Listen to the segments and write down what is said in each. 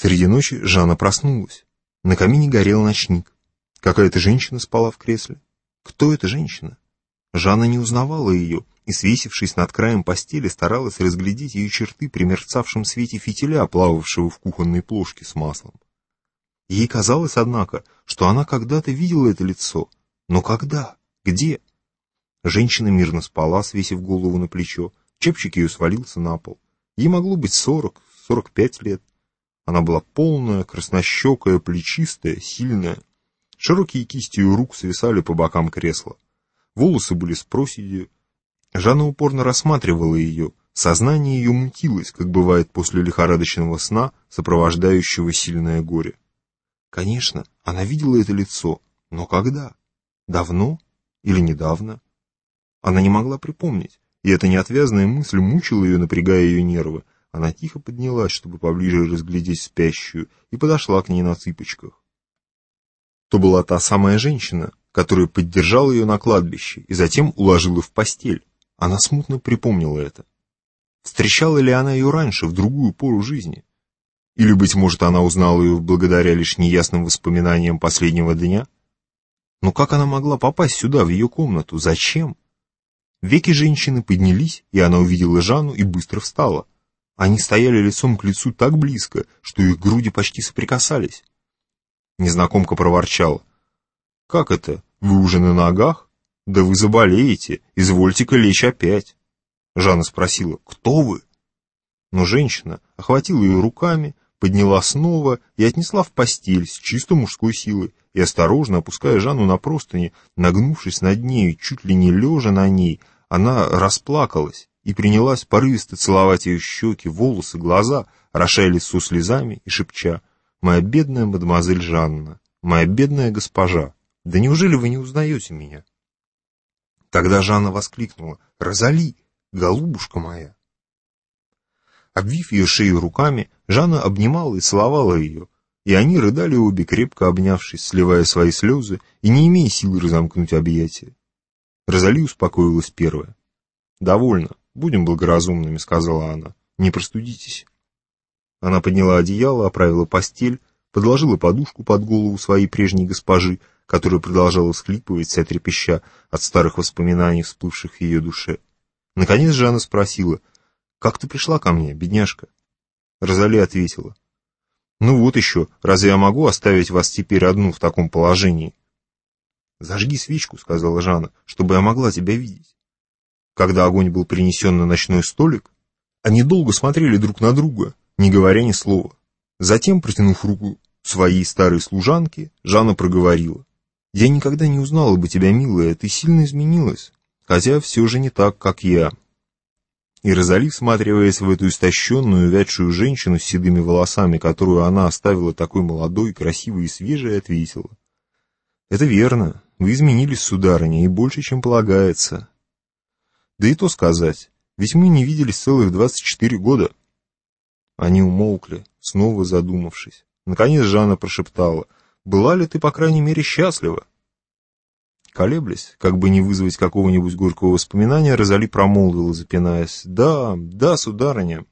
Среди ночи Жанна проснулась. На камине горел ночник. Какая-то женщина спала в кресле. Кто эта женщина? Жанна не узнавала ее и, свесившись над краем постели, старалась разглядеть ее черты при мерцавшем свете фитиля, плававшего в кухонной плошке с маслом. Ей казалось, однако, что она когда-то видела это лицо. Но когда? Где? Женщина мирно спала, свесив голову на плечо. Чепчик ее свалился на пол. Ей могло быть сорок, сорок пять лет. Она была полная, краснощекая, плечистая, сильная. Широкие кисти ее рук свисали по бокам кресла. Волосы были с проседью. Жанна упорно рассматривала ее. Сознание ее мутилось, как бывает после лихорадочного сна, сопровождающего сильное горе. Конечно, она видела это лицо, но когда? Давно или недавно? Она не могла припомнить, и эта неотвязная мысль мучила ее, напрягая ее нервы. Она тихо поднялась, чтобы поближе разглядеть спящую, и подошла к ней на цыпочках. То была та самая женщина, который поддержал ее на кладбище и затем уложила в постель. Она смутно припомнила это. Встречала ли она ее раньше, в другую пору жизни? Или, быть может, она узнала ее благодаря лишь неясным воспоминаниям последнего дня? Но как она могла попасть сюда, в ее комнату? Зачем? Веки женщины поднялись, и она увидела Жанну и быстро встала. Они стояли лицом к лицу так близко, что их груди почти соприкасались. Незнакомка проворчала. «Как это? Вы уже на ногах? Да вы заболеете, извольте-ка лечь опять. Жанна спросила, кто вы? Но женщина охватила ее руками, подняла снова и отнесла в постель с чисто мужской силой и, осторожно опуская Жанну на простыни, нагнувшись над нею, чуть ли не лежа на ней, она расплакалась и принялась порывисто целовать ее щеки, волосы, глаза, орошая лицо слезами и шепча «Моя бедная мадемуазель Жанна, моя бедная госпожа». Да неужели вы не узнаете меня? Тогда Жанна воскликнула. «Розали, голубушка моя!» Обвив ее шею руками, Жанна обнимала и целовала ее, и они рыдали обе, крепко обнявшись, сливая свои слезы и не имея силы разомкнуть объятия. Розали успокоилась первая. «Довольно, будем благоразумными», — сказала она. «Не простудитесь». Она подняла одеяло, оправила постель, подложила подушку под голову своей прежней госпожи, которая продолжала всхлипывать, вся трепеща от старых воспоминаний, всплывших в ее душе. Наконец Жанна спросила, «Как ты пришла ко мне, бедняжка?» Розали ответила, «Ну вот еще, разве я могу оставить вас теперь одну в таком положении?» «Зажги свечку», — сказала Жанна, — «чтобы я могла тебя видеть». Когда огонь был принесен на ночной столик, они долго смотрели друг на друга, не говоря ни слова. Затем, протянув руку своей старой служанке, Жанна проговорила. Я никогда не узнала бы тебя, милая, ты сильно изменилась, хотя все же не так, как я. И Розали, всматриваясь в эту истощенную, вядшую женщину с седыми волосами, которую она оставила такой молодой, красивой и свежей, ответила. «Это верно, вы изменились, сударыня, и больше, чем полагается. Да и то сказать, ведь мы не виделись целых двадцать четыре года». Они умолкли, снова задумавшись. Наконец Жанна прошептала — была ли ты, по крайней мере, счастлива? Колеблясь, как бы не вызвать какого-нибудь горького воспоминания, Розали промолвила, запинаясь. «Да, да, сударыня,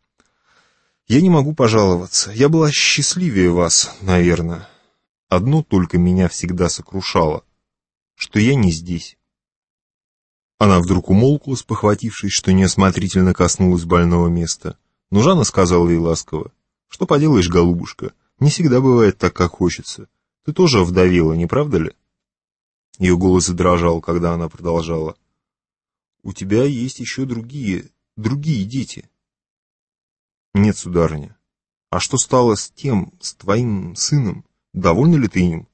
я не могу пожаловаться. Я была счастливее вас, наверное. Одно только меня всегда сокрушало, что я не здесь». Она вдруг умолкла, спохватившись, что неосмотрительно коснулась больного места. Но Жанна сказала ей ласково, «Что поделаешь, голубушка, не всегда бывает так, как хочется. Ты тоже вдовила, не правда ли? Ее голос задрожал, когда она продолжала. У тебя есть еще другие, другие дети. Нет, сударыня. А что стало с тем, с твоим сыном? Довольна ли ты им?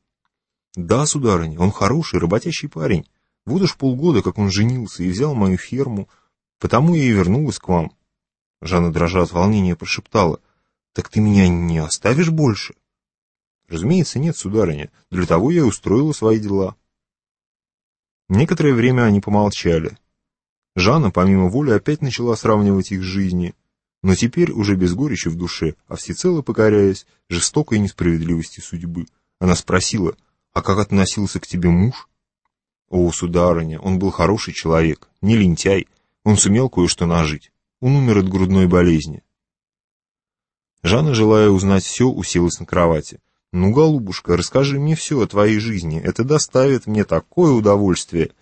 Да, сударыня, он хороший, работящий парень. Вот уж полгода, как он женился и взял мою ферму, потому я и вернулась к вам. Жанна, дрожа от волнения, прошептала. Так ты меня не оставишь больше? Разумеется, нет, сударыня, для того я и устроила свои дела. Некоторое время они помолчали. Жанна, помимо воли, опять начала сравнивать их жизни, но теперь уже без горечи в душе, а всецело покоряясь жестокой несправедливости судьбы. Она спросила, а как относился к тебе муж? О, сударыня, он был хороший человек, не лентяй, он сумел кое-что нажить. Он умер от грудной болезни. Жанна, желая узнать все, уселась на кровати. «Ну, голубушка, расскажи мне все о твоей жизни. Это доставит мне такое удовольствие».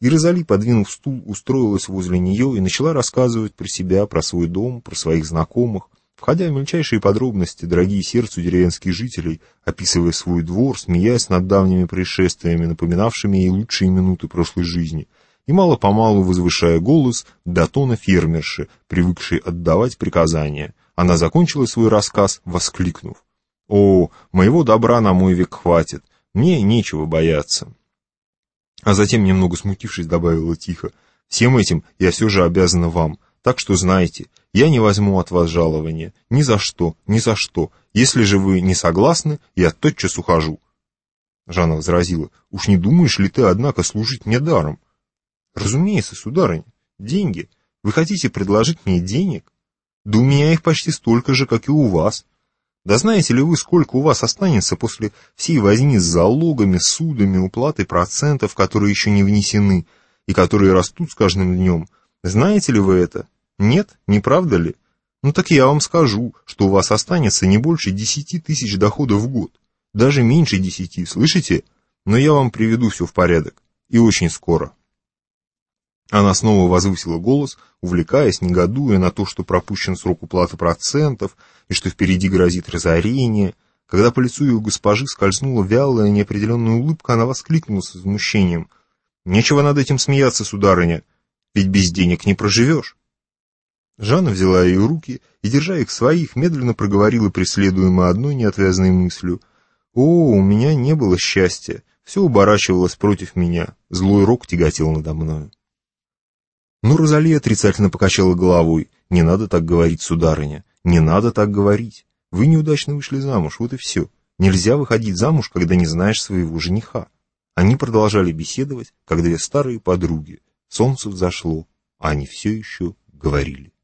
И Розали, подвинув стул, устроилась возле нее и начала рассказывать про себя, про свой дом, про своих знакомых, входя в мельчайшие подробности, дорогие сердцу деревенских жителей, описывая свой двор, смеясь над давними происшествиями, напоминавшими ей лучшие минуты прошлой жизни, и мало-помалу возвышая голос до тона фермерши, привыкшей отдавать приказания. Она закончила свой рассказ, воскликнув. «О, моего добра на мой век хватит, мне нечего бояться». А затем, немного смутившись, добавила тихо, «Всем этим я все же обязана вам, так что знайте, я не возьму от вас жалования, ни за что, ни за что. Если же вы не согласны, я тотчас ухожу». Жанна возразила, «Уж не думаешь ли ты, однако, служить мне даром?» «Разумеется, сударыня, деньги. Вы хотите предложить мне денег? Да у меня их почти столько же, как и у вас. Да знаете ли вы, сколько у вас останется после всей возни с залогами, судами, уплатой процентов, которые еще не внесены и которые растут с каждым днем? Знаете ли вы это? Нет, не правда ли? Ну так я вам скажу, что у вас останется не больше десяти тысяч доходов в год. Даже меньше десяти, слышите? Но я вам приведу все в порядок. И очень скоро. Она снова возвысила голос, увлекаясь, негодуя на то, что пропущен срок уплаты процентов и что впереди грозит разорение. Когда по лицу ее госпожи скользнула вялая неопределенная улыбка, она воскликнула с возмущением. «Нечего над этим смеяться, сударыня, ведь без денег не проживешь». Жанна взяла ее руки и, держа их своих, медленно проговорила преследуемая одной неотвязной мыслью. «О, у меня не было счастья, все оборачивалось против меня, злой рок тяготел надо мною». Но Розали отрицательно покачала головой. «Не надо так говорить, сударыня, не надо так говорить. Вы неудачно вышли замуж, вот и все. Нельзя выходить замуж, когда не знаешь своего жениха». Они продолжали беседовать, как две старые подруги. Солнце взошло, а они все еще говорили.